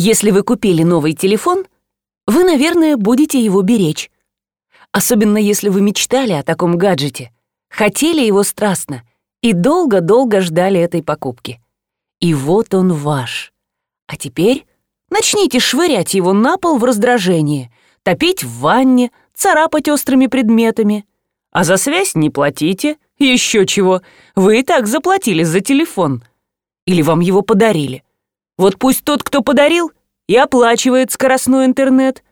Если вы купили новый телефон, вы, наверное, будете его беречь. Особенно если вы мечтали о таком гаджете, хотели его страстно и долго-долго ждали этой покупки. И вот он ваш. А теперь начните швырять его на пол в раздражении, топить в ванне, царапать острыми предметами. А за связь не платите. Еще чего, вы и так заплатили за телефон. Или вам его подарили. Вот пусть тот, кто подарил, и оплачивает скоростной интернет.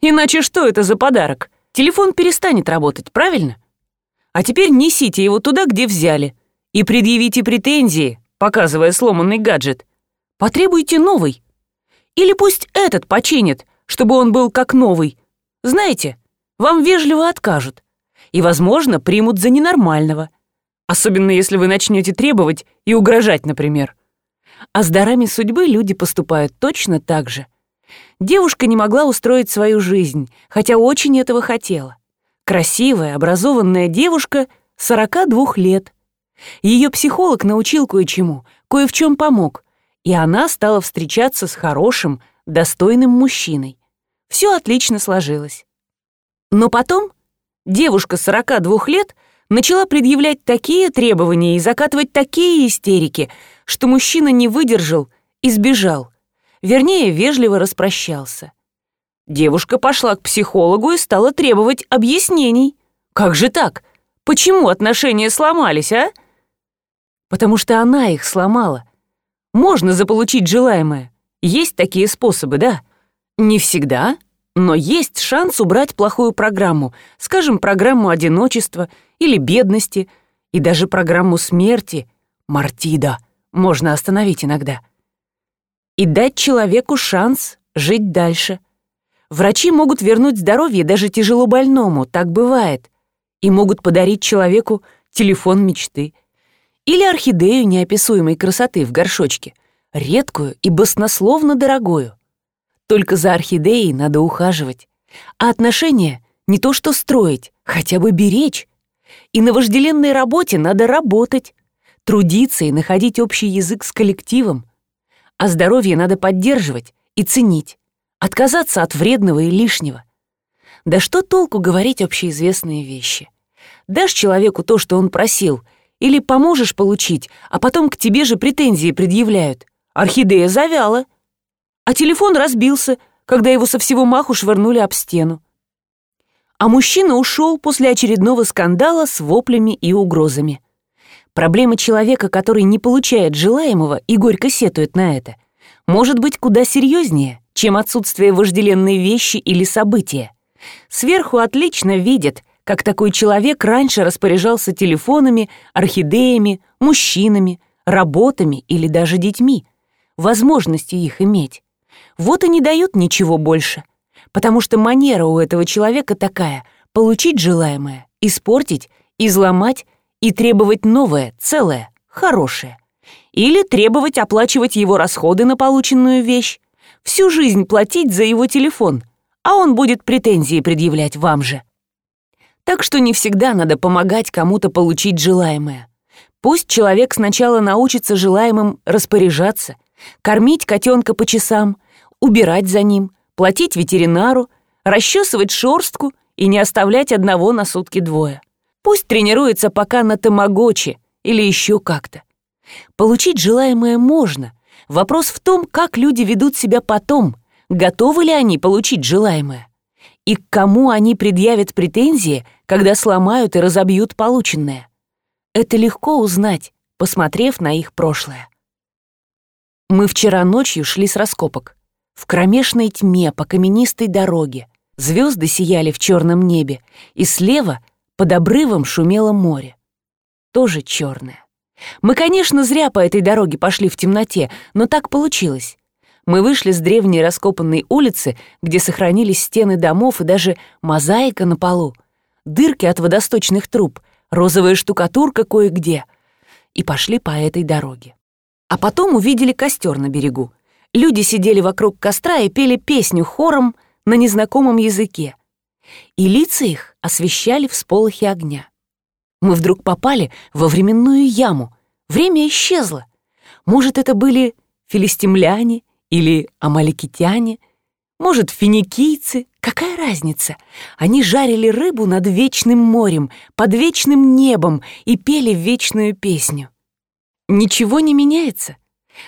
Иначе что это за подарок? Телефон перестанет работать, правильно? А теперь несите его туда, где взяли, и предъявите претензии, показывая сломанный гаджет. Потребуйте новый. Или пусть этот починит, чтобы он был как новый. Знаете, вам вежливо откажут. И, возможно, примут за ненормального. Особенно если вы начнете требовать и угрожать, например. А с дарами судьбы люди поступают точно так же. Девушка не могла устроить свою жизнь, хотя очень этого хотела. Красивая, образованная девушка 42 лет. Ее психолог научил кое-чему, кое в чем помог, и она стала встречаться с хорошим, достойным мужчиной. Все отлично сложилось. Но потом девушка 42 лет начала предъявлять такие требования и закатывать такие истерики, что мужчина не выдержал и сбежал. Вернее, вежливо распрощался. Девушка пошла к психологу и стала требовать объяснений. Как же так? Почему отношения сломались, а? Потому что она их сломала. Можно заполучить желаемое. Есть такие способы, да? Не всегда, но есть шанс убрать плохую программу, скажем, программу одиночества или бедности, и даже программу смерти, мартида, можно остановить иногда. И дать человеку шанс жить дальше. Врачи могут вернуть здоровье даже тяжело больному, так бывает, и могут подарить человеку телефон мечты — или орхидею неописуемой красоты в горшочке, редкую и баснословно дорогую. Только за орхидеей надо ухаживать, а отношения не то что строить, хотя бы беречь. И на вожделенной работе надо работать, трудиться и находить общий язык с коллективом. А здоровье надо поддерживать и ценить, отказаться от вредного и лишнего. Да что толку говорить общеизвестные вещи? Дашь человеку то, что он просил — или поможешь получить, а потом к тебе же претензии предъявляют. Орхидея завяла. А телефон разбился, когда его со всего маху швырнули об стену. А мужчина ушел после очередного скандала с воплями и угрозами. Проблема человека, который не получает желаемого и горько сетует на это, может быть куда серьезнее, чем отсутствие вожделенной вещи или события. Сверху отлично видят, как такой человек раньше распоряжался телефонами, орхидеями, мужчинами, работами или даже детьми, возможностью их иметь. Вот и не дают ничего больше, потому что манера у этого человека такая — получить желаемое, испортить, изломать и требовать новое, целое, хорошее. Или требовать оплачивать его расходы на полученную вещь, всю жизнь платить за его телефон, а он будет претензии предъявлять вам же. Так что не всегда надо помогать кому-то получить желаемое. Пусть человек сначала научится желаемым распоряжаться, кормить котенка по часам, убирать за ним, платить ветеринару, расчесывать шорстку и не оставлять одного на сутки двое. Пусть тренируется пока на тамагочи или еще как-то. Получить желаемое можно. Вопрос в том, как люди ведут себя потом, готовы ли они получить желаемое и к кому они предъявят претензии, когда сломают и разобьют полученное. Это легко узнать, посмотрев на их прошлое. Мы вчера ночью шли с раскопок. В кромешной тьме по каменистой дороге звезды сияли в черном небе, и слева под обрывом шумело море. Тоже черное. Мы, конечно, зря по этой дороге пошли в темноте, но так получилось мы вышли с древней раскопанной улицы, где сохранились стены домов и даже мозаика на полу, дырки от водосточных труб, розовая штукатурка кое-где, и пошли по этой дороге. А потом увидели костер на берегу. Люди сидели вокруг костра и пели песню хором на незнакомом языке. И лица их освещали всполохи огня. Мы вдруг попали во временную яму. Время исчезло. Может, это были филистимляне Или амаликитяне? Может, финикийцы? Какая разница? Они жарили рыбу над вечным морем, под вечным небом и пели вечную песню. Ничего не меняется.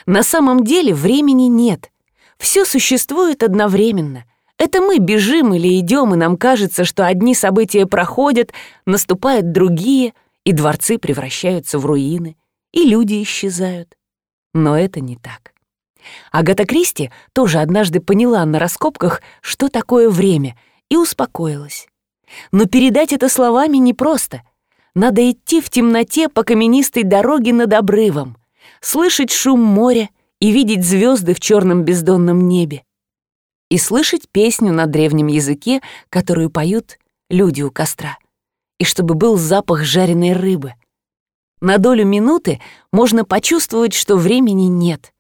На самом деле времени нет. Все существует одновременно. Это мы бежим или идем, и нам кажется, что одни события проходят, наступают другие, и дворцы превращаются в руины, и люди исчезают. Но это не так. Агата Кристи тоже однажды поняла на раскопках, что такое время, и успокоилась. Но передать это словами непросто. Надо идти в темноте по каменистой дороге над обрывом, слышать шум моря и видеть звезды в черном бездонном небе. И слышать песню на древнем языке, которую поют люди у костра. И чтобы был запах жареной рыбы. На долю минуты можно почувствовать, что времени нет.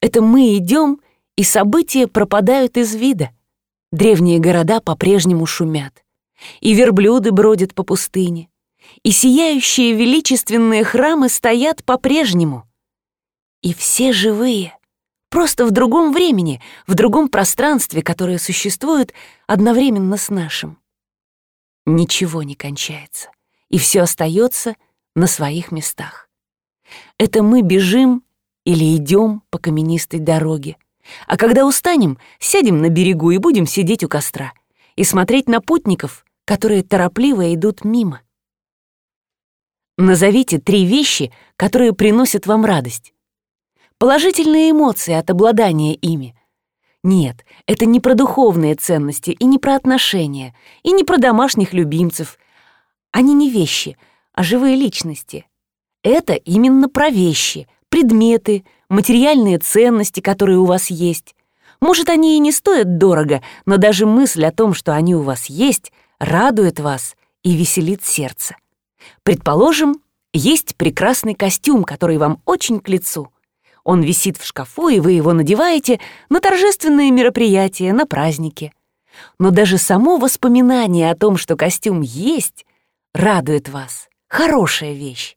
Это мы идем, и события пропадают из вида. Древние города по-прежнему шумят. И верблюды бродят по пустыне. И сияющие величественные храмы стоят по-прежнему. И все живые. Просто в другом времени, в другом пространстве, которое существует одновременно с нашим. Ничего не кончается, и все остается на своих местах. Это мы бежим или идем по каменистой дороге. А когда устанем, сядем на берегу и будем сидеть у костра и смотреть на путников, которые торопливо идут мимо. Назовите три вещи, которые приносят вам радость. Положительные эмоции от обладания ими. Нет, это не про духовные ценности и не про отношения, и не про домашних любимцев. Они не вещи, а живые личности. Это именно про вещи — предметы, материальные ценности, которые у вас есть. Может, они и не стоят дорого, но даже мысль о том, что они у вас есть, радует вас и веселит сердце. Предположим, есть прекрасный костюм, который вам очень к лицу. Он висит в шкафу, и вы его надеваете на торжественные мероприятия, на праздники. Но даже само воспоминание о том, что костюм есть, радует вас. Хорошая вещь.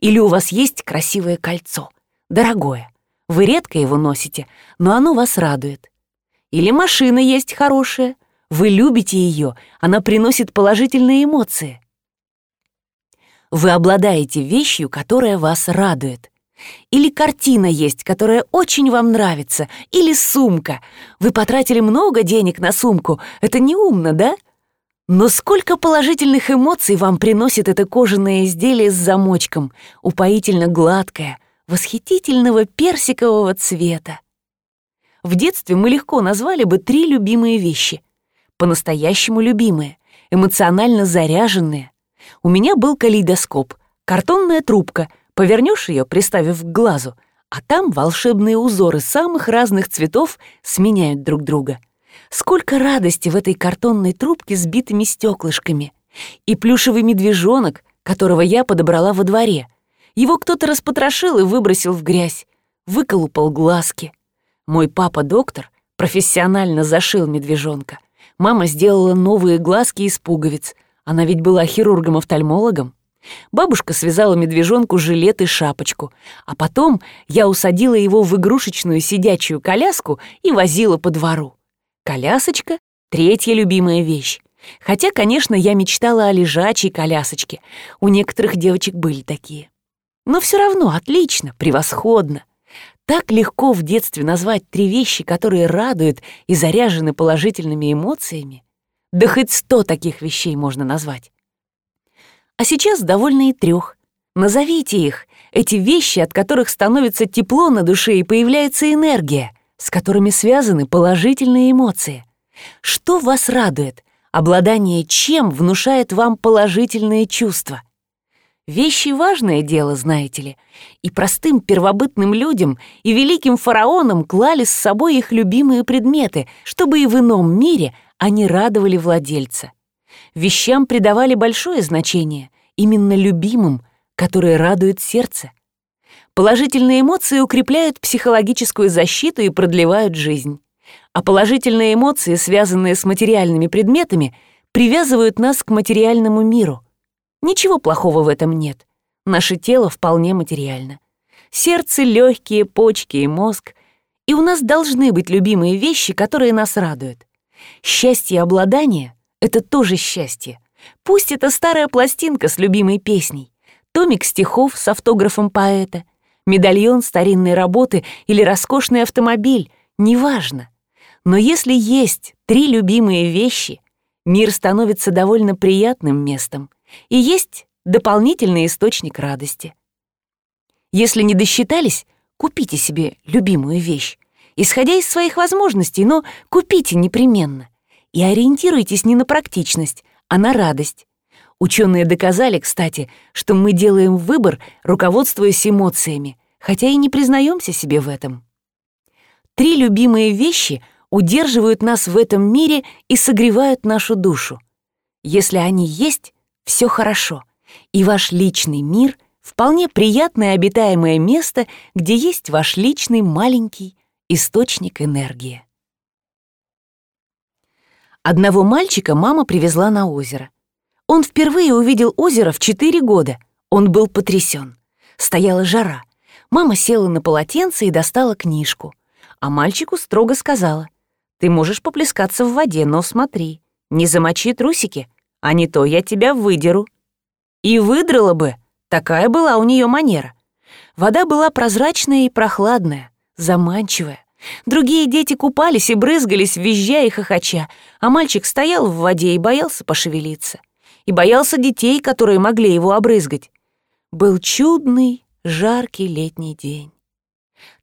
Или у вас есть красивое кольцо, дорогое. Вы редко его носите, но оно вас радует. Или машина есть хорошая. Вы любите ее, она приносит положительные эмоции. Вы обладаете вещью, которая вас радует. Или картина есть, которая очень вам нравится. Или сумка. Вы потратили много денег на сумку. Это неумно, да? Но сколько положительных эмоций вам приносит это кожаное изделие с замочком, упоительно гладкое, восхитительного персикового цвета. В детстве мы легко назвали бы три любимые вещи. По-настоящему любимые, эмоционально заряженные. У меня был калейдоскоп, картонная трубка, повернешь ее, приставив к глазу, а там волшебные узоры самых разных цветов сменяют друг друга — Сколько радости в этой картонной трубке с битыми стеклышками. И плюшевый медвежонок, которого я подобрала во дворе. Его кто-то распотрошил и выбросил в грязь. Выколупал глазки. Мой папа-доктор профессионально зашил медвежонка. Мама сделала новые глазки из пуговиц. Она ведь была хирургом-офтальмологом. Бабушка связала медвежонку жилет и шапочку, а потом я усадила его в игрушечную сидячую коляску и возила по двору. Колясочка — третья любимая вещь. Хотя, конечно, я мечтала о лежачей колясочке. У некоторых девочек были такие. Но все равно отлично, превосходно. Так легко в детстве назвать три вещи, которые радуют и заряжены положительными эмоциями. Да хоть сто таких вещей можно назвать. А сейчас довольно и трех. Назовите их, эти вещи, от которых становится тепло на душе и появляется энергия с которыми связаны положительные эмоции. Что вас радует? Обладание чем внушает вам положительные чувства? Вещи — важное дело, знаете ли, и простым первобытным людям и великим фараонам клали с собой их любимые предметы, чтобы и в ином мире они радовали владельца. Вещам придавали большое значение, именно любимым, которые радуют сердце. Положительные эмоции укрепляют психологическую защиту и продлевают жизнь. А положительные эмоции, связанные с материальными предметами, привязывают нас к материальному миру. Ничего плохого в этом нет. Наше тело вполне материально. Сердце, легкие, почки и мозг. И у нас должны быть любимые вещи, которые нас радуют. Счастье обладания — это тоже счастье. Пусть это старая пластинка с любимой песней, томик стихов с автографом поэта, медальон старинной работы или роскошный автомобиль, неважно. Но если есть три любимые вещи, мир становится довольно приятным местом и есть дополнительный источник радости. Если не досчитались, купите себе любимую вещь, исходя из своих возможностей, но купите непременно. И ориентируйтесь не на практичность, а на радость. Ученые доказали, кстати, что мы делаем выбор, руководствуясь эмоциями, хотя и не признаемся себе в этом. Три любимые вещи удерживают нас в этом мире и согревают нашу душу. Если они есть, все хорошо, и ваш личный мир — вполне приятное обитаемое место, где есть ваш личный маленький источник энергии. Одного мальчика мама привезла на озеро. Он впервые увидел озеро в 4 года. Он был потрясен. Стояла жара. Мама села на полотенце и достала книжку. А мальчику строго сказала, «Ты можешь поплескаться в воде, но смотри, не замочи трусики, а не то я тебя выдеру». И выдрала бы, такая была у нее манера. Вода была прозрачная и прохладная, заманчивая. Другие дети купались и брызгались, визжая и хохоча, а мальчик стоял в воде и боялся пошевелиться. И боялся детей, которые могли его обрызгать. Был чудный, жаркий летний день.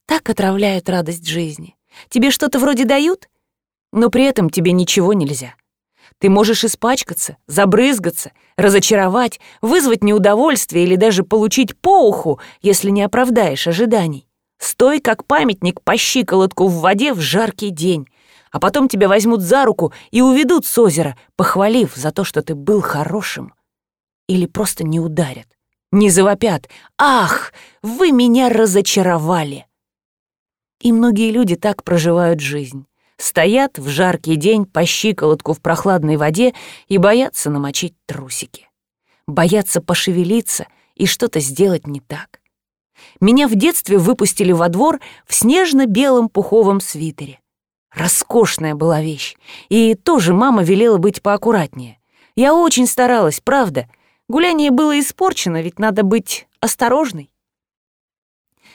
Так отравляют радость жизни. Тебе что-то вроде дают, но при этом тебе ничего нельзя. Ты можешь испачкаться, забрызгаться, разочаровать, вызвать неудовольствие или даже получить по уху, если не оправдаешь ожиданий. Стой, как памятник, по щиколотку в воде в жаркий день, а потом тебя возьмут за руку и уведут с озера, похвалив за то, что ты был хорошим. Или просто не ударят, не завопят. «Ах, вы меня разочаровали!» И многие люди так проживают жизнь. Стоят в жаркий день по щиколотку в прохладной воде и боятся намочить трусики. Боятся пошевелиться и что-то сделать не так. Меня в детстве выпустили во двор в снежно-белом пуховом свитере. Роскошная была вещь, и тоже мама велела быть поаккуратнее. Я очень старалась, правда. Гуляние было испорчено, ведь надо быть осторожной.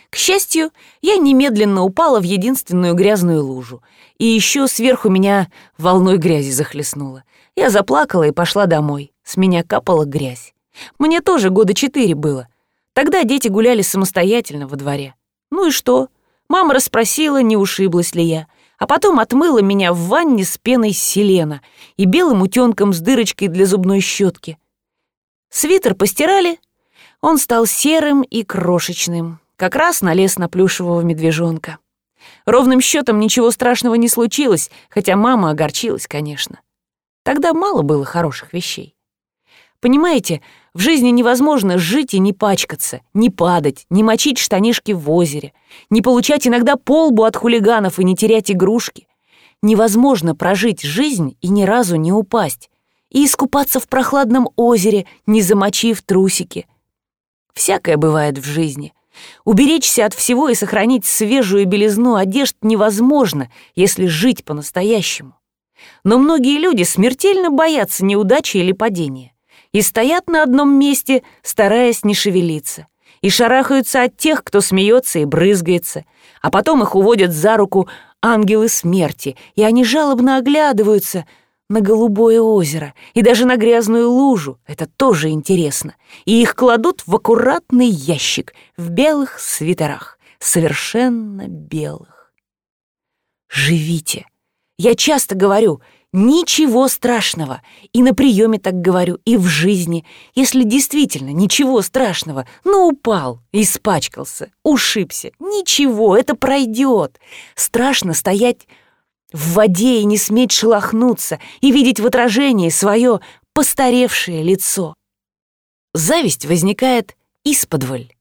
К счастью, я немедленно упала в единственную грязную лужу, и еще сверху меня волной грязи захлестнуло. Я заплакала и пошла домой. С меня капала грязь. Мне тоже года четыре было — Тогда дети гуляли самостоятельно во дворе. Ну и что? Мама расспросила, не ушиблась ли я, а потом отмыла меня в ванне с пеной селена и белым утенком с дырочкой для зубной щетки. Свитер постирали, он стал серым и крошечным, как раз налез на плюшевого медвежонка. Ровным счетом ничего страшного не случилось, хотя мама огорчилась, конечно. Тогда мало было хороших вещей. Понимаете, в жизни невозможно жить и не пачкаться, не падать, не мочить штанишки в озере, не получать иногда полбу от хулиганов и не терять игрушки. Невозможно прожить жизнь и ни разу не упасть, и искупаться в прохладном озере, не замочив трусики. Всякое бывает в жизни. Уберечься от всего и сохранить свежую белизну одежд невозможно, если жить по-настоящему. Но многие люди смертельно боятся неудачи или падения и стоят на одном месте, стараясь не шевелиться, и шарахаются от тех, кто смеется и брызгается, а потом их уводят за руку ангелы смерти, и они жалобно оглядываются на голубое озеро и даже на грязную лужу, это тоже интересно, и их кладут в аккуратный ящик в белых свитерах, совершенно белых. Живите. Я часто говорю, Ничего страшного. И на приеме так говорю, и в жизни. Если действительно ничего страшного, ну упал, испачкался, ушибся. Ничего, это пройдет. Страшно стоять в воде и не сметь шелохнуться, и видеть в отражении свое постаревшее лицо. Зависть возникает исподволь,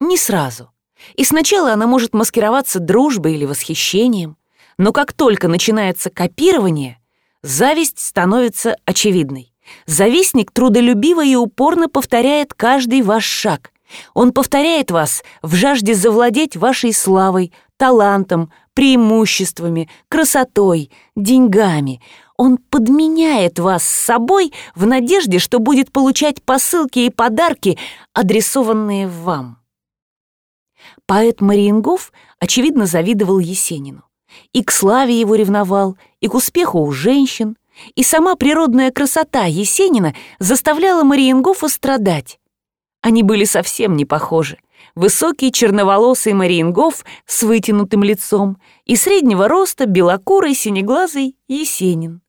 не сразу. И сначала она может маскироваться дружбой или восхищением, но как только начинается копирование — Зависть становится очевидной. Завистник трудолюбиво и упорно повторяет каждый ваш шаг. Он повторяет вас в жажде завладеть вашей славой, талантом, преимуществами, красотой, деньгами. Он подменяет вас с собой в надежде, что будет получать посылки и подарки, адресованные вам. Поэт Мариенгоф, очевидно, завидовал Есенину. И к славе его ревновал, и к успеху у женщин, и сама природная красота Есенина заставляла Мариенгофа страдать. Они были совсем не похожи. Высокий черноволосый Мариенгоф с вытянутым лицом и среднего роста белокурый синеглазый Есенин.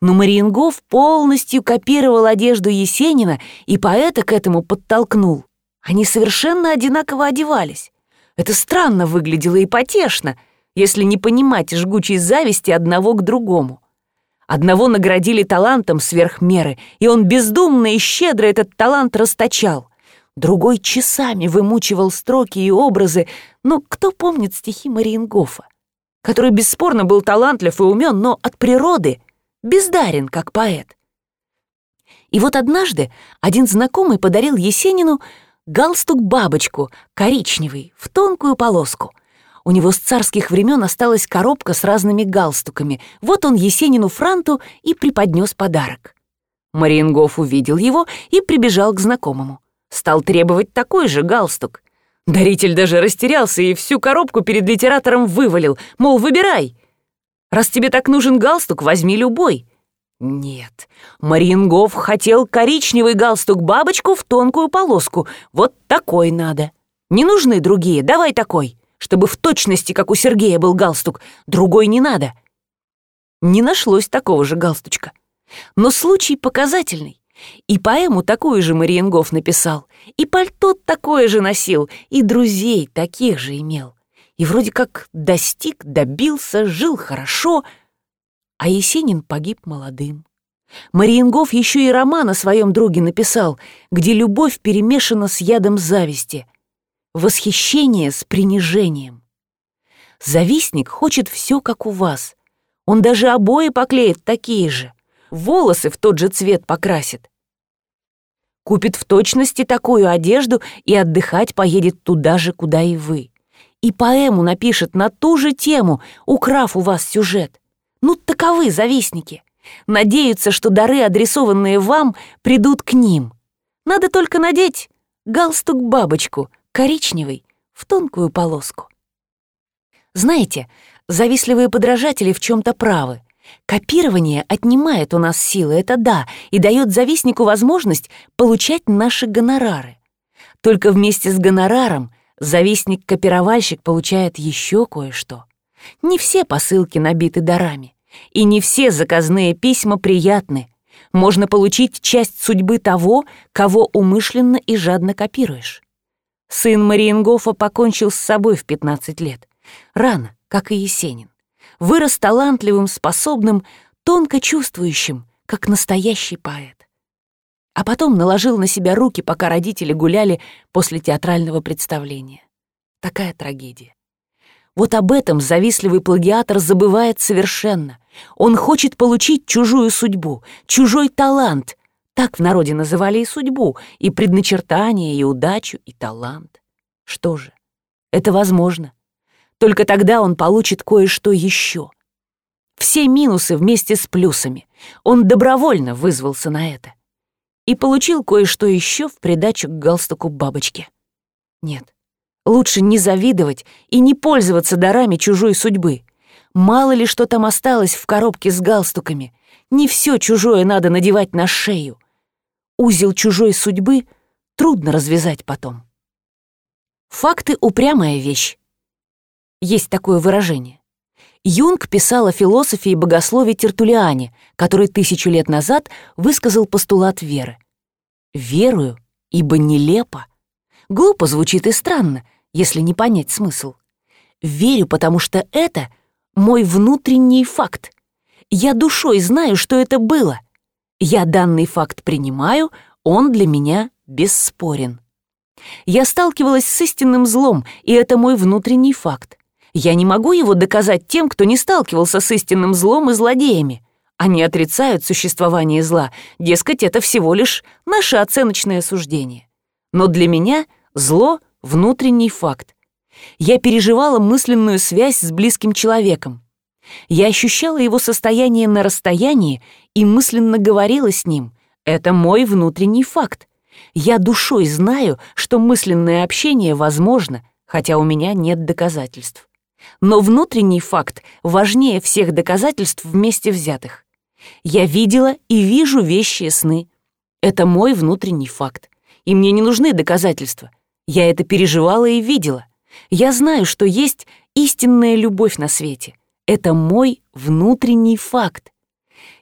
Но Мариенгоф полностью копировал одежду Есенина и поэта к этому подтолкнул. Они совершенно одинаково одевались. Это странно выглядело и потешно, если не понимать жгучей зависти одного к другому. Одного наградили талантом сверх меры, и он бездумно и щедро этот талант расточал. Другой часами вымучивал строки и образы, но кто помнит стихи Мариенгофа, который бесспорно был талантлив и умен, но от природы бездарен, как поэт. И вот однажды один знакомый подарил Есенину галстук-бабочку, коричневый, в тонкую полоску. У него с царских времен осталась коробка с разными галстуками. Вот он Есенину Франту и преподнес подарок. Мариенгоф увидел его и прибежал к знакомому. Стал требовать такой же галстук. Даритель даже растерялся и всю коробку перед литератором вывалил, мол, выбирай. Раз тебе так нужен галстук, возьми любой. Нет, Мариенгоф хотел коричневый галстук-бабочку в тонкую полоску. Вот такой надо. Не нужны другие, давай такой, чтобы в точности, как у Сергея был галстук. Другой не надо. Не нашлось такого же галстучка. Но случай показательный. И поэму такую же Мариенгоф написал, и пальто такое же носил, и друзей таких же имел. И вроде как достиг, добился, жил хорошо — а Есенин погиб молодым. Мариенгоф еще и роман о своем друге написал, где любовь перемешана с ядом зависти, восхищение с принижением. Завистник хочет все, как у вас. Он даже обои поклеит такие же, волосы в тот же цвет покрасит. Купит в точности такую одежду и отдыхать поедет туда же, куда и вы. И поэму напишет на ту же тему, украв у вас сюжет. Ну, таковы завистники. Надеются, что дары, адресованные вам, придут к ним. Надо только надеть галстук-бабочку, коричневый, в тонкую полоску. Знаете, завистливые подражатели в чем-то правы. Копирование отнимает у нас силы, это да, и дает завистнику возможность получать наши гонорары. Только вместе с гонораром завистник-копировальщик получает еще кое-что. Не все посылки набиты дарами, и не все заказные письма приятны. Можно получить часть судьбы того, кого умышленно и жадно копируешь. Сын Мариенгофа покончил с собой в 15 лет. Рано, как и Есенин. Вырос талантливым, способным, тонко чувствующим, как настоящий поэт. А потом наложил на себя руки, пока родители гуляли после театрального представления. Такая трагедия. Вот об этом завистливый плагиатор забывает совершенно. Он хочет получить чужую судьбу, чужой талант. Так в народе называли и судьбу, и предначертание, и удачу, и талант. Что же, это возможно. Только тогда он получит кое-что еще. Все минусы вместе с плюсами. Он добровольно вызвался на это. И получил кое-что еще в придачу к галстуку бабочки. Нет, Лучше не завидовать и не пользоваться дарами чужой судьбы. Мало ли что там осталось в коробке с галстуками. Не все чужое надо надевать на шею. Узел чужой судьбы трудно развязать потом. Факты — упрямая вещь. Есть такое выражение. Юнг писал о философии и богословии Тертулиане, который тысячу лет назад высказал постулат веры. «Верую, ибо нелепо, Глупо звучит и странно, если не понять смысл. Верю, потому что это мой внутренний факт. Я душой знаю, что это было. Я данный факт принимаю, он для меня бесспорен. Я сталкивалась с истинным злом, и это мой внутренний факт. Я не могу его доказать тем, кто не сталкивался с истинным злом и злодеями. Они отрицают существование зла, дескать, это всего лишь наше оценочное суждение. Но для меня — Зло — внутренний факт. Я переживала мысленную связь с близким человеком. Я ощущала его состояние на расстоянии и мысленно говорила с ним. Это мой внутренний факт. Я душой знаю, что мысленное общение возможно, хотя у меня нет доказательств. Но внутренний факт важнее всех доказательств вместе взятых. Я видела и вижу вещи сны. Это мой внутренний факт. И мне не нужны доказательства. Я это переживала и видела. Я знаю, что есть истинная любовь на свете. Это мой внутренний факт.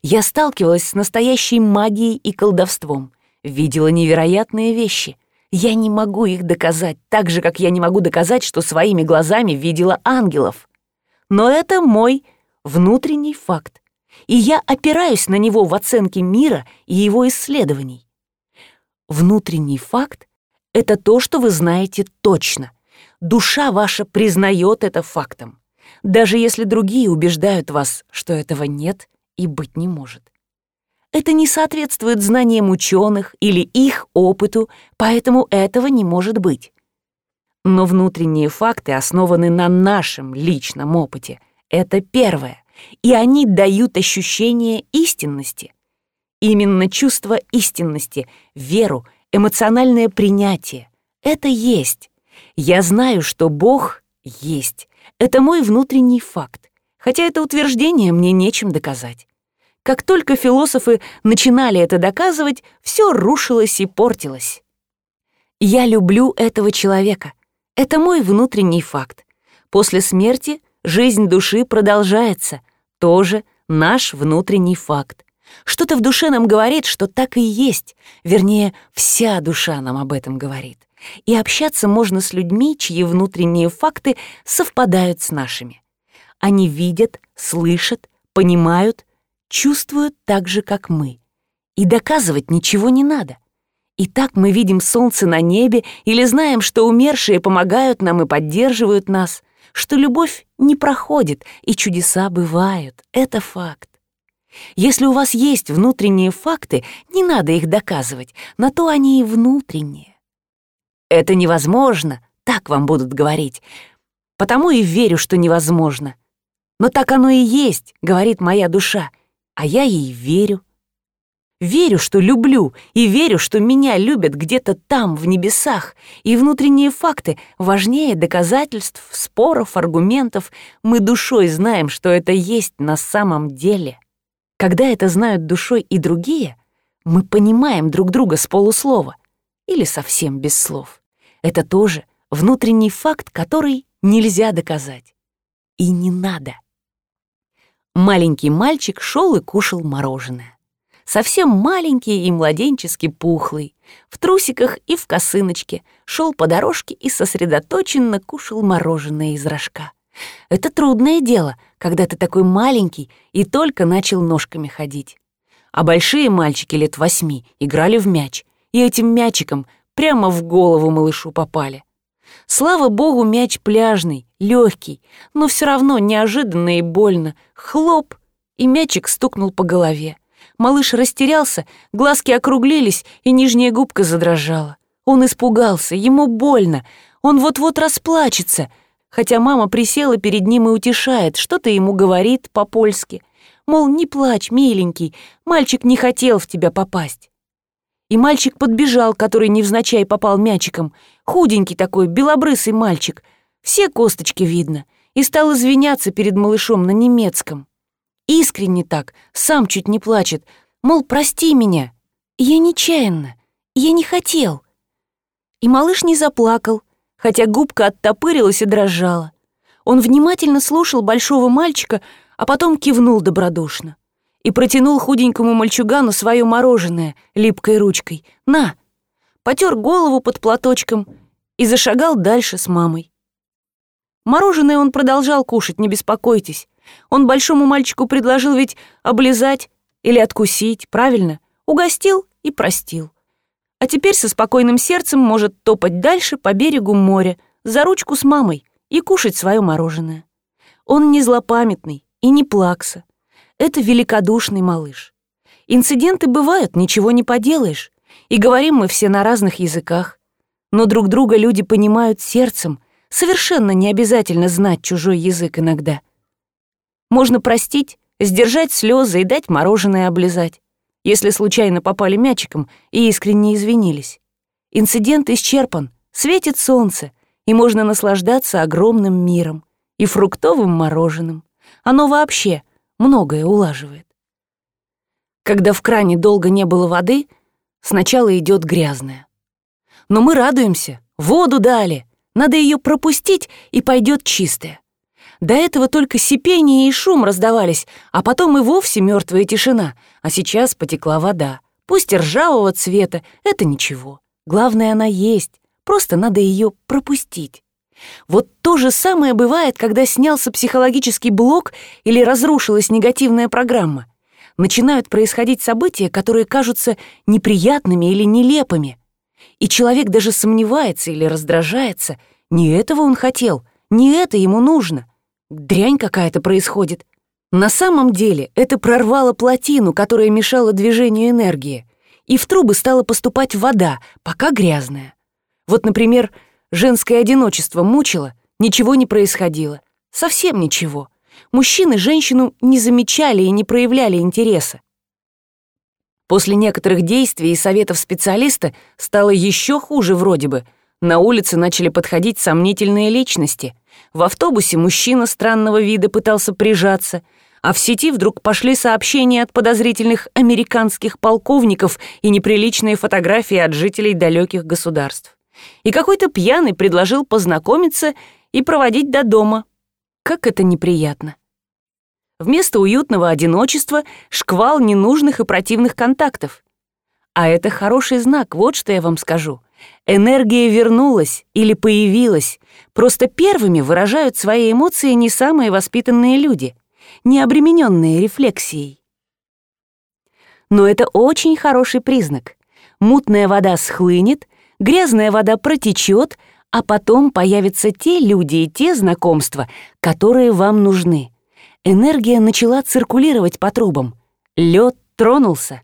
Я сталкивалась с настоящей магией и колдовством, видела невероятные вещи. Я не могу их доказать, так же, как я не могу доказать, что своими глазами видела ангелов. Но это мой внутренний факт, и я опираюсь на него в оценке мира и его исследований. Внутренний факт — это то, что вы знаете точно. Душа ваша признает это фактом даже если другие убеждают вас, что этого нет и быть не может. Это не соответствует знаниям ученых или их опыту, поэтому этого не может быть. Но внутренние факты основаны на нашем личном опыте. Это первое. И они дают ощущение истинности. Именно чувство истинности, веру, эмоциональное принятие — это есть. Я знаю, что Бог есть. Это мой внутренний факт, хотя это утверждение мне нечем доказать. Как только философы начинали это доказывать, все рушилось и портилось. Я люблю этого человека. Это мой внутренний факт. После смерти жизнь души продолжается. Тоже наш внутренний факт. Что-то в душе нам говорит, что так и есть. Вернее, вся душа нам об этом говорит и общаться можно с людьми, чьи внутренние факты совпадают с нашими. Они видят, слышат, понимают, чувствуют так же, как мы. И доказывать ничего не надо. И так мы видим солнце на небе или знаем, что умершие помогают нам и поддерживают нас, что любовь не проходит и чудеса бывают. Это факт. Если у вас есть внутренние факты, не надо их доказывать, на то они и внутренние. Это невозможно, так вам будут говорить. Потому и верю, что невозможно. Но так оно и есть, говорит моя душа, а я ей верю. Верю, что люблю, и верю, что меня любят где-то там, в небесах, и внутренние факты важнее доказательств, споров, аргументов. Мы душой знаем, что это есть на самом деле. Когда это знают душой и другие, мы понимаем друг друга с полуслова или совсем без слов. Это тоже внутренний факт, который нельзя доказать. И не надо. Маленький мальчик шел и кушал мороженое. Совсем маленький и младенчески пухлый, в трусиках и в косыночке, шел по дорожке и сосредоточенно кушал мороженое из рожка. Это трудное дело, когда ты такой маленький и только начал ножками ходить. А большие мальчики лет восьми играли в мяч, и этим мячиком Прямо в голову малышу попали. Слава богу, мяч пляжный, легкий, но все равно неожиданно и больно. Хлоп! И мячик стукнул по голове. Малыш растерялся, глазки округлились, и нижняя губка задрожала. Он испугался, ему больно, он вот-вот расплачется, хотя мама присела перед ним и утешает, что-то ему говорит по-польски. Мол, не плачь, миленький, мальчик не хотел в тебя попасть. И мальчик подбежал, который невзначай попал мячиком. Худенький такой, белобрысый мальчик. Все косточки видно. И стал извиняться перед малышом на немецком. Искренне так, сам чуть не плачет. Мол, прости меня. Я нечаянно. Я не хотел. И малыш не заплакал, хотя губка оттопырилась и дрожала. Он внимательно слушал большого мальчика, а потом кивнул добродушно и протянул худенькому мальчугану свое мороженое липкой ручкой. «На!» Потер голову под платочком и зашагал дальше с мамой. Мороженое он продолжал кушать, не беспокойтесь. Он большому мальчику предложил ведь облизать или откусить, правильно? Угостил и простил. А теперь со спокойным сердцем может топать дальше по берегу моря, за ручку с мамой и кушать свое мороженое. Он не злопамятный и не плакса. Это великодушный малыш. Инциденты бывают, ничего не поделаешь. И говорим мы все на разных языках. Но друг друга люди понимают сердцем, Совершенно не обязательно знать чужой язык иногда. Можно простить, сдержать слезы и дать мороженое облизать, если случайно попали мячиком и искренне извинились. Инцидент исчерпан, светит солнце, и можно наслаждаться огромным миром и фруктовым мороженым. Оно вообще многое улаживает. Когда в кране долго не было воды, сначала идет грязная. Но мы радуемся, воду дали, надо ее пропустить, и пойдет чистая. До этого только сипение и шум раздавались, а потом и вовсе мертвая тишина, а сейчас потекла вода. Пусть и ржавого цвета, это ничего. Главное, она есть, просто надо ее пропустить. Вот то же самое бывает, когда снялся психологический блок или разрушилась негативная программа. Начинают происходить события, которые кажутся неприятными или нелепыми. И человек даже сомневается или раздражается. Не этого он хотел, не это ему нужно. Дрянь какая-то происходит. На самом деле это прорвало плотину, которая мешала движению энергии, и в трубы стала поступать вода, пока грязная. Вот, например, Женское одиночество мучило, ничего не происходило. Совсем ничего. Мужчины женщину не замечали и не проявляли интереса. После некоторых действий и советов специалиста стало еще хуже вроде бы. На улице начали подходить сомнительные личности. В автобусе мужчина странного вида пытался прижаться, а в сети вдруг пошли сообщения от подозрительных американских полковников и неприличные фотографии от жителей далеких государств и какой-то пьяный предложил познакомиться и проводить до дома. Как это неприятно. Вместо уютного одиночества шквал ненужных и противных контактов. А это хороший знак, вот что я вам скажу. Энергия вернулась или появилась. Просто первыми выражают свои эмоции не самые воспитанные люди, не обремененные рефлексией. Но это очень хороший признак. Мутная вода схлынет, грязная вода протечет, а потом появятся те люди и те знакомства, которые вам нужны. Энергия начала циркулировать по трубам. Лед тронулся.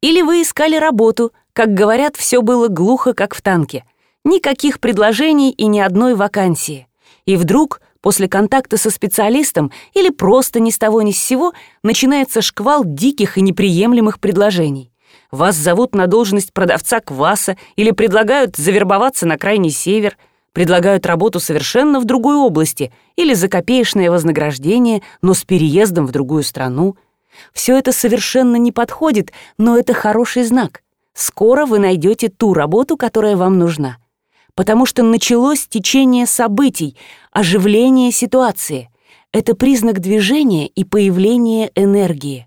Или вы искали работу, как говорят, все было глухо, как в танке. Никаких предложений и ни одной вакансии. И вдруг, после контакта со специалистом или просто ни с того ни с сего, начинается шквал диких и неприемлемых предложений вас зовут на должность продавца кваса или предлагают завербоваться на крайний север, предлагают работу совершенно в другой области или за копеечное вознаграждение, но с переездом в другую страну. Все это совершенно не подходит, но это хороший знак. Скоро вы найдете ту работу, которая вам нужна. Потому что началось течение событий, оживление ситуации. Это признак движения и появления энергии.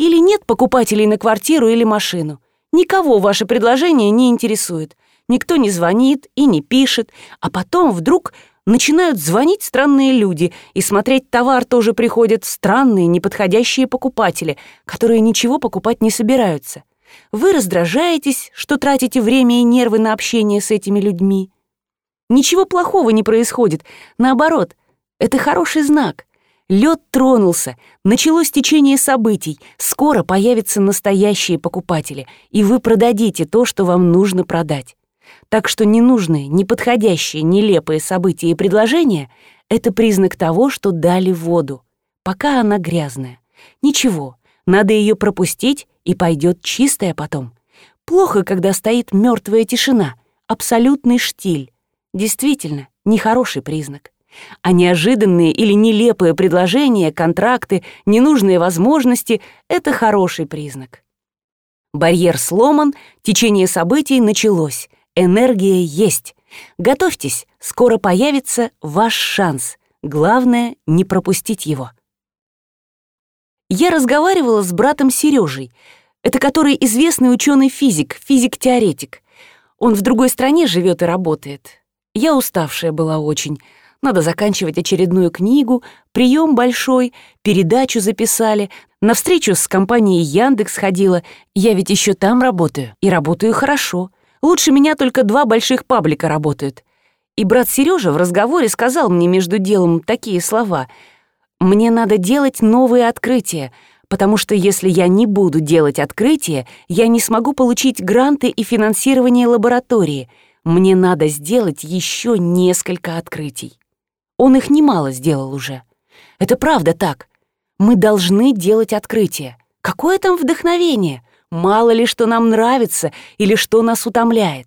Или нет покупателей на квартиру или машину. Никого ваше предложение не интересует. Никто не звонит и не пишет. А потом вдруг начинают звонить странные люди, и смотреть товар тоже приходят странные, неподходящие покупатели, которые ничего покупать не собираются. Вы раздражаетесь, что тратите время и нервы на общение с этими людьми. Ничего плохого не происходит. Наоборот, это хороший знак. Лед тронулся, началось течение событий, скоро появятся настоящие покупатели, и вы продадите то, что вам нужно продать. Так что ненужные, неподходящие, нелепые события и предложения — это признак того, что дали воду, пока она грязная. Ничего, надо ее пропустить, и пойдет чистая потом. Плохо, когда стоит мертвая тишина, абсолютный штиль. Действительно, нехороший признак. А неожиданные или нелепые предложения, контракты, ненужные возможности — это хороший признак. Барьер сломан, течение событий началось, энергия есть. Готовьтесь, скоро появится ваш шанс. Главное — не пропустить его. Я разговаривала с братом Сережей, это который известный ученый-физик, физик-теоретик. Он в другой стране живет и работает. Я уставшая была очень, надо заканчивать очередную книгу, прием большой, передачу записали, на встречу с компанией Яндекс ходила. Я ведь еще там работаю, и работаю хорошо. Лучше меня только два больших паблика работают. И брат Сережа в разговоре сказал мне между делом такие слова. «Мне надо делать новые открытия, потому что если я не буду делать открытия, я не смогу получить гранты и финансирование лаборатории. мне надо сделать еще несколько открытий. Он их немало сделал уже. Это правда так. Мы должны делать открытия. Какое там вдохновение? Мало ли что нам нравится или что нас утомляет.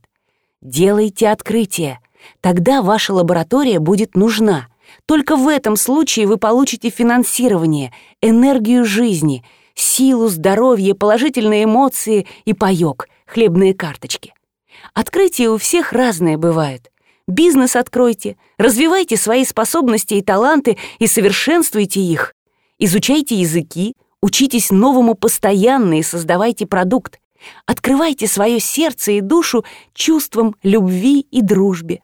Делайте открытия. Тогда ваша лаборатория будет нужна. Только в этом случае вы получите финансирование, энергию жизни, силу, здоровье, положительные эмоции и паёк, хлебные карточки. Открытия у всех разные бывают. Бизнес откройте, развивайте свои способности и таланты и совершенствуйте их. Изучайте языки, учитесь новому постоянно и создавайте продукт. Открывайте свое сердце и душу чувствам любви и дружбе.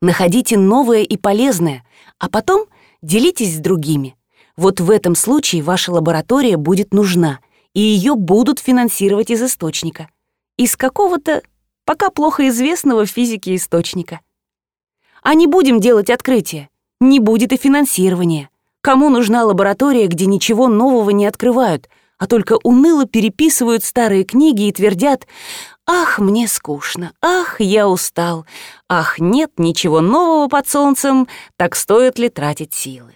Находите новое и полезное, а потом делитесь с другими. Вот в этом случае ваша лаборатория будет нужна, и ее будут финансировать из источника. Из какого-то пока плохо известного в физике источника. А не будем делать открытия, не будет и финансирования. Кому нужна лаборатория, где ничего нового не открывают, а только уныло переписывают старые книги и твердят «Ах, мне скучно, ах, я устал, ах, нет ничего нового под солнцем, так стоит ли тратить силы?»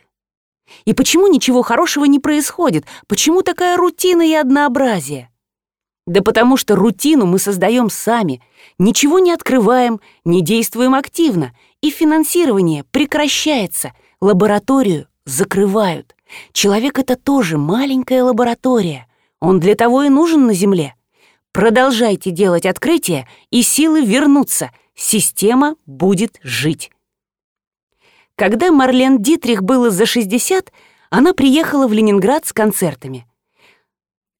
И почему ничего хорошего не происходит? Почему такая рутина и однообразие? Да потому что рутину мы создаем сами, ничего не открываем, не действуем активно, и финансирование прекращается, лабораторию закрывают. Человек — это тоже маленькая лаборатория. Он для того и нужен на Земле. Продолжайте делать открытия, и силы вернутся. Система будет жить. Когда Марлен Дитрих было за 60, она приехала в Ленинград с концертами.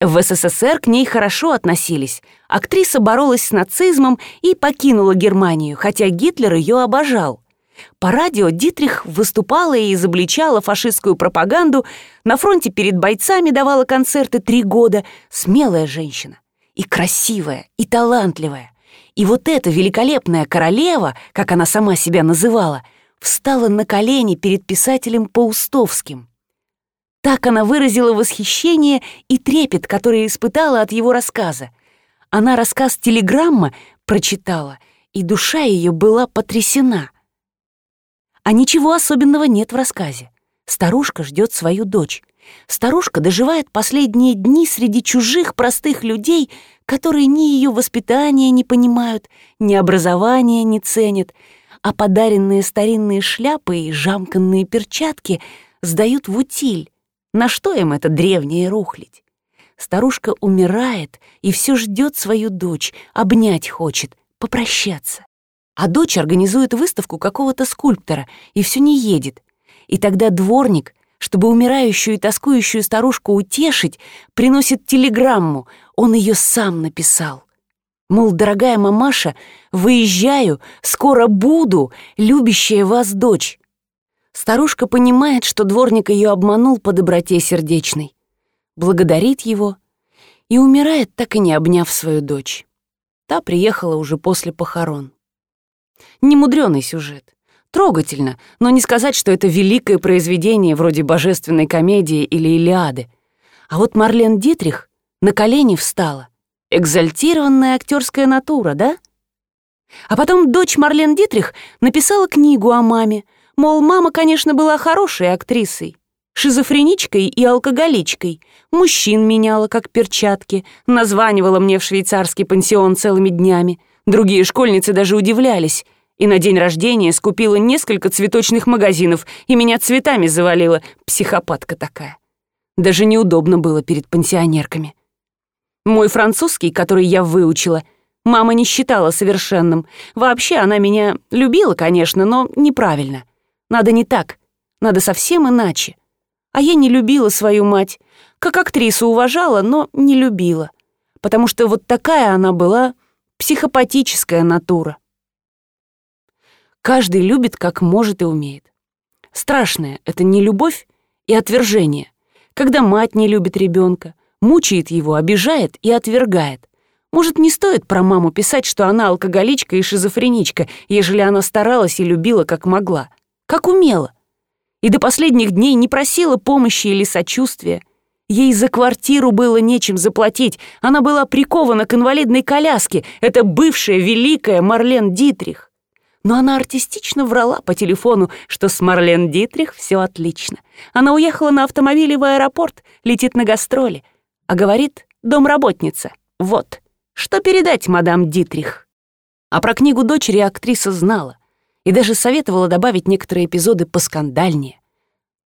В СССР к ней хорошо относились. Актриса боролась с нацизмом и покинула Германию, хотя Гитлер ее обожал. По радио Дитрих выступала и изобличала фашистскую пропаганду, на фронте перед бойцами давала концерты три года. Смелая женщина. И красивая, и талантливая. И вот эта великолепная королева, как она сама себя называла, встала на колени перед писателем Паустовским. Так она выразила восхищение и трепет, который испытала от его рассказа. Она рассказ «Телеграмма» прочитала, и душа ее была потрясена. А ничего особенного нет в рассказе. Старушка ждет свою дочь. Старушка доживает последние дни среди чужих простых людей, которые ни ее воспитания не понимают, ни образования не ценят, а подаренные старинные шляпы и жамканные перчатки сдают в утиль, на что им эта древняя рухлядь? Старушка умирает и все ждет свою дочь, обнять хочет, попрощаться. А дочь организует выставку какого-то скульптора и все не едет. И тогда дворник, чтобы умирающую и тоскующую старушку утешить, приносит телеграмму, он ее сам написал. Мол, дорогая мамаша, выезжаю, скоро буду, любящая вас дочь. Старушка понимает, что дворник ее обманул по доброте сердечной, благодарит его и умирает, так и не обняв свою дочь. Та приехала уже после похорон. Немудрёный сюжет. Трогательно, но не сказать, что это великое произведение вроде божественной комедии или Илиады. А вот Марлен Дитрих на колени встала. Экзальтированная актерская натура, да? А потом дочь Марлен Дитрих написала книгу о маме — Мол, мама, конечно, была хорошей актрисой, шизофреничкой и алкоголичкой, мужчин меняла как перчатки, названивала мне в швейцарский пансион целыми днями. Другие школьницы даже удивлялись. И на день рождения скупила несколько цветочных магазинов и меня цветами завалила, психопатка такая. Даже неудобно было перед пансионерками. Мой французский, который я выучила, мама не считала совершенным. Вообще она меня любила, конечно, но неправильно — надо не так, надо совсем иначе. А я не любила свою мать. Как актрису уважала, но не любила. Потому что вот такая она была психопатическая натура. Каждый любит, как может и умеет. Страшное — это не любовь и отвержение. Когда мать не любит ребенка, мучает его, обижает и отвергает. Может, не стоит про маму писать, что она алкоголичка и шизофреничка, ежели она старалась и любила, как могла как умела. И до последних дней не просила помощи или сочувствия. Ей за квартиру было нечем заплатить. Она была прикована к инвалидной коляске. Это бывшая великая Марлен Дитрих. Но она артистично врала по телефону, что с Марлен Дитрих все отлично. Она уехала на автомобиле в аэропорт, летит на гастроли. А говорит домработница. Вот, что передать, мадам Дитрих. А про книгу дочери актриса знала и даже советовала добавить некоторые эпизоды поскандальнее.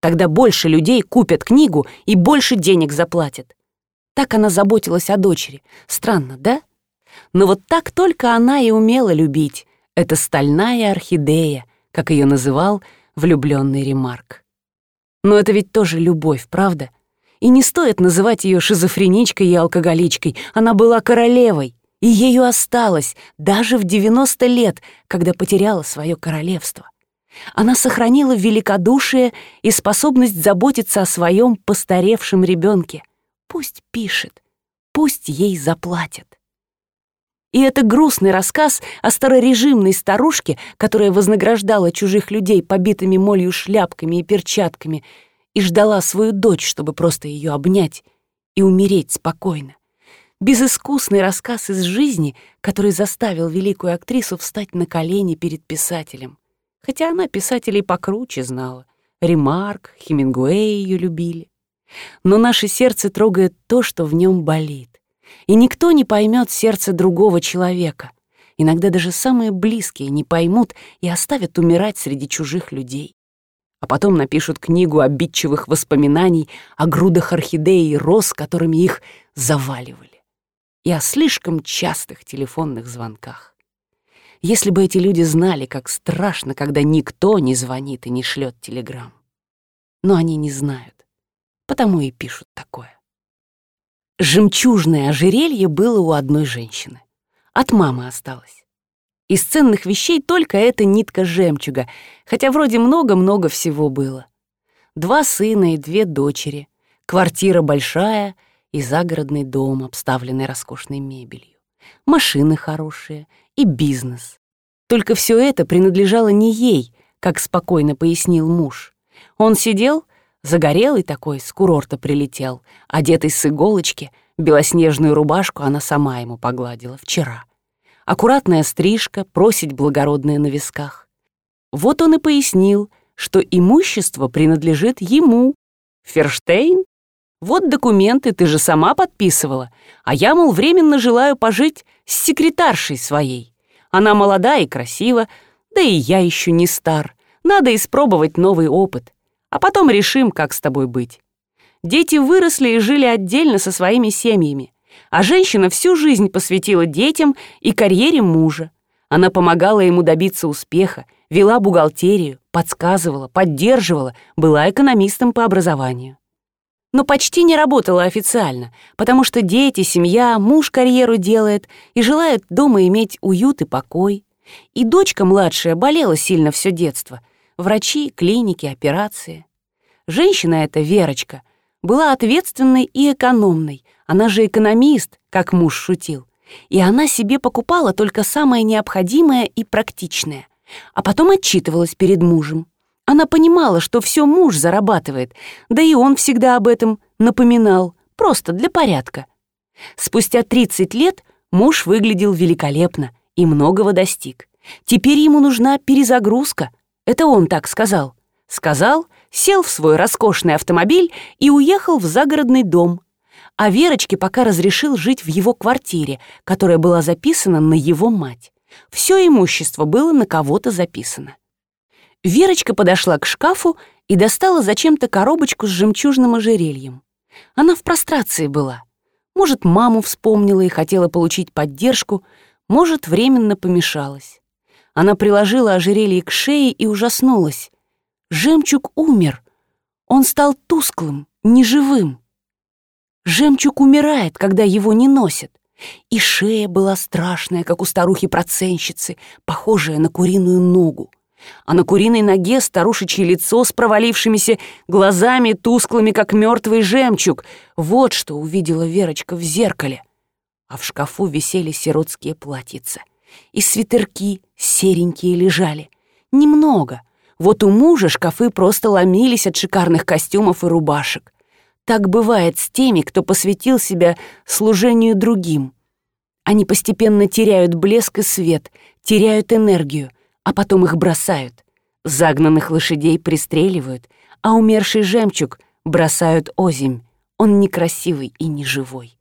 Тогда больше людей купят книгу и больше денег заплатят. Так она заботилась о дочери. Странно, да? Но вот так только она и умела любить. Это стальная орхидея, как ее называл влюбленный Ремарк. Но это ведь тоже любовь, правда? И не стоит называть ее шизофреничкой и алкоголичкой. Она была королевой, и ею осталась даже в 90 лет, когда потеряла свое королевство. Она сохранила великодушие и способность заботиться о своем постаревшем ребенке. Пусть пишет, пусть ей заплатят. И это грустный рассказ о старорежимной старушке, которая вознаграждала чужих людей побитыми молью шляпками и перчатками и ждала свою дочь, чтобы просто ее обнять и умереть спокойно. Безыскусный рассказ из жизни, который заставил великую актрису встать на колени перед писателем хотя она писателей покруче знала. Ремарк, Хемингуэй ее любили. Но наше сердце трогает то, что в нем болит. И никто не поймет сердце другого человека. Иногда даже самые близкие не поймут и оставят умирать среди чужих людей. А потом напишут книгу обидчивых воспоминаний о грудах орхидей и роз, которыми их заваливали. И о слишком частых телефонных звонках. Если бы эти люди знали, как страшно, когда никто не звонит и не шлет телеграмм. Но они не знают, потому и пишут такое. Жемчужное ожерелье было у одной женщины. От мамы осталось. Из ценных вещей только эта нитка жемчуга, хотя вроде много-много всего было. Два сына и две дочери, квартира большая и загородный дом, обставленный роскошной мебелью, машины хорошие и бизнес. Только все это принадлежало не ей, как спокойно пояснил муж. Он сидел, загорелый такой, с курорта прилетел, одетый с иголочки, белоснежную рубашку она сама ему погладила вчера. Аккуратная стрижка, просить благородная на висках. Вот он и пояснил, что имущество принадлежит ему. Ферштейн? Вот документы ты же сама подписывала, а я, мол, временно желаю пожить с секретаршей своей. Она молода и красива, да и я еще не стар. Надо испробовать новый опыт, а потом решим, как с тобой быть. Дети выросли и жили отдельно со своими семьями, а женщина всю жизнь посвятила детям и карьере мужа. Она помогала ему добиться успеха, вела бухгалтерию, подсказывала, поддерживала, была экономистом по образованию но почти не работала официально, потому что дети, семья, муж карьеру делает и желает дома иметь уют и покой. И дочка младшая болела сильно все детство. Врачи, клиники, операции. Женщина эта, Верочка, была ответственной и экономной. Она же экономист, как муж шутил. И она себе покупала только самое необходимое и практичное, а потом отчитывалась перед мужем. Она понимала, что все муж зарабатывает, да и он всегда об этом напоминал, просто для порядка. Спустя 30 лет муж выглядел великолепно и многого достиг. Теперь ему нужна перезагрузка. Это он так сказал. Сказал, сел в свой роскошный автомобиль и уехал в загородный дом. А Верочке пока разрешил жить в его квартире, которая была записана на его мать. Все имущество было на кого-то записано. Верочка подошла к шкафу и достала зачем-то коробочку с жемчужным ожерельем. Она в прострации была. Может, маму вспомнила и хотела получить поддержку, может, временно помешалась. Она приложила ожерелье к шее и ужаснулась. Жемчуг умер. Он стал тусклым, неживым. Жемчуг умирает, когда его не носят. И шея была страшная, как у старухи-проценщицы, похожая на куриную ногу а на куриной ноге старушечье лицо с провалившимися глазами, тусклыми, как мертвый жемчуг. Вот что увидела Верочка в зеркале. А в шкафу висели сиротские платьица. И свитерки серенькие лежали. Немного. Вот у мужа шкафы просто ломились от шикарных костюмов и рубашек. Так бывает с теми, кто посвятил себя служению другим. Они постепенно теряют блеск и свет, теряют энергию, а потом их бросают. Загнанных лошадей пристреливают, а умерший жемчуг бросают озимь. Он некрасивый и не живой.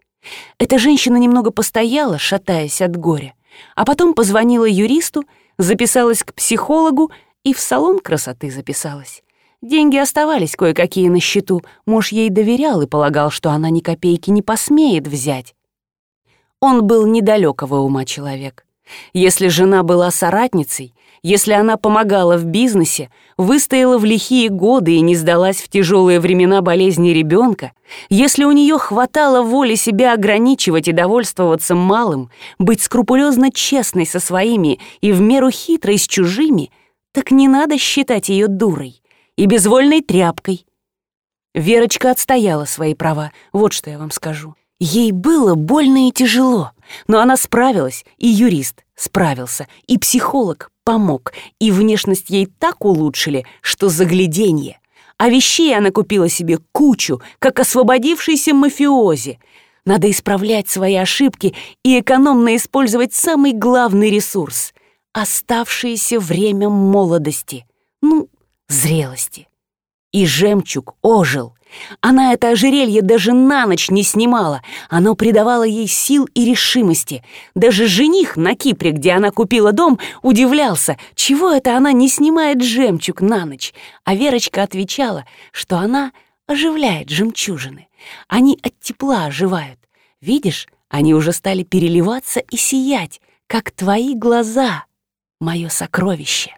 Эта женщина немного постояла, шатаясь от горя, а потом позвонила юристу, записалась к психологу и в салон красоты записалась. Деньги оставались кое-какие на счету, муж ей доверял и полагал, что она ни копейки не посмеет взять. Он был недалекого ума человек. Если жена была соратницей, если она помогала в бизнесе, выстояла в лихие годы и не сдалась в тяжелые времена болезни ребенка, если у нее хватало воли себя ограничивать и довольствоваться малым, быть скрупулезно честной со своими и в меру хитрой с чужими, так не надо считать ее дурой и безвольной тряпкой. Верочка отстояла свои права, вот что я вам скажу. Ей было больно и тяжело, но она справилась, и юрист справился, и психолог помог, и внешность ей так улучшили, что загляденье. А вещей она купила себе кучу, как освободившийся мафиози. Надо исправлять свои ошибки и экономно использовать самый главный ресурс — оставшееся время молодости. Ну, зрелости. И жемчуг ожил. Она это ожерелье даже на ночь не снимала. Оно придавало ей сил и решимости. Даже жених на Кипре, где она купила дом, удивлялся, чего это она не снимает жемчуг на ночь. А Верочка отвечала, что она оживляет жемчужины. Они от тепла оживают. Видишь, они уже стали переливаться и сиять, как твои глаза, мое сокровище.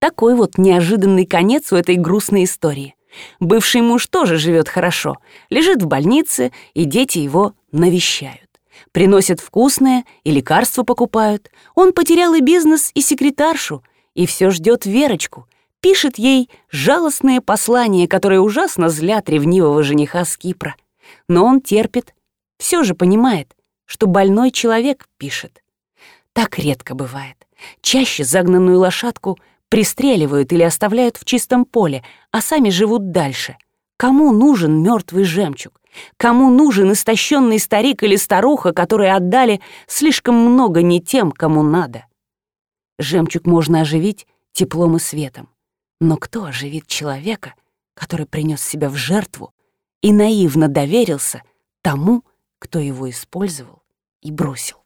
Такой вот неожиданный конец у этой грустной истории. Бывший муж тоже живет хорошо, лежит в больнице, и дети его навещают. Приносят вкусное и лекарства покупают. Он потерял и бизнес, и секретаршу, и все ждет Верочку. Пишет ей жалостные послания, которые ужасно злят ревнивого жениха с Кипра. Но он терпит, все же понимает, что больной человек пишет. Так редко бывает. Чаще загнанную лошадку пристреливают или оставляют в чистом поле, а сами живут дальше. Кому нужен мертвый жемчуг? Кому нужен истощенный старик или старуха, которые отдали слишком много не тем, кому надо? Жемчуг можно оживить теплом и светом. Но кто оживит человека, который принес себя в жертву и наивно доверился тому, кто его использовал и бросил?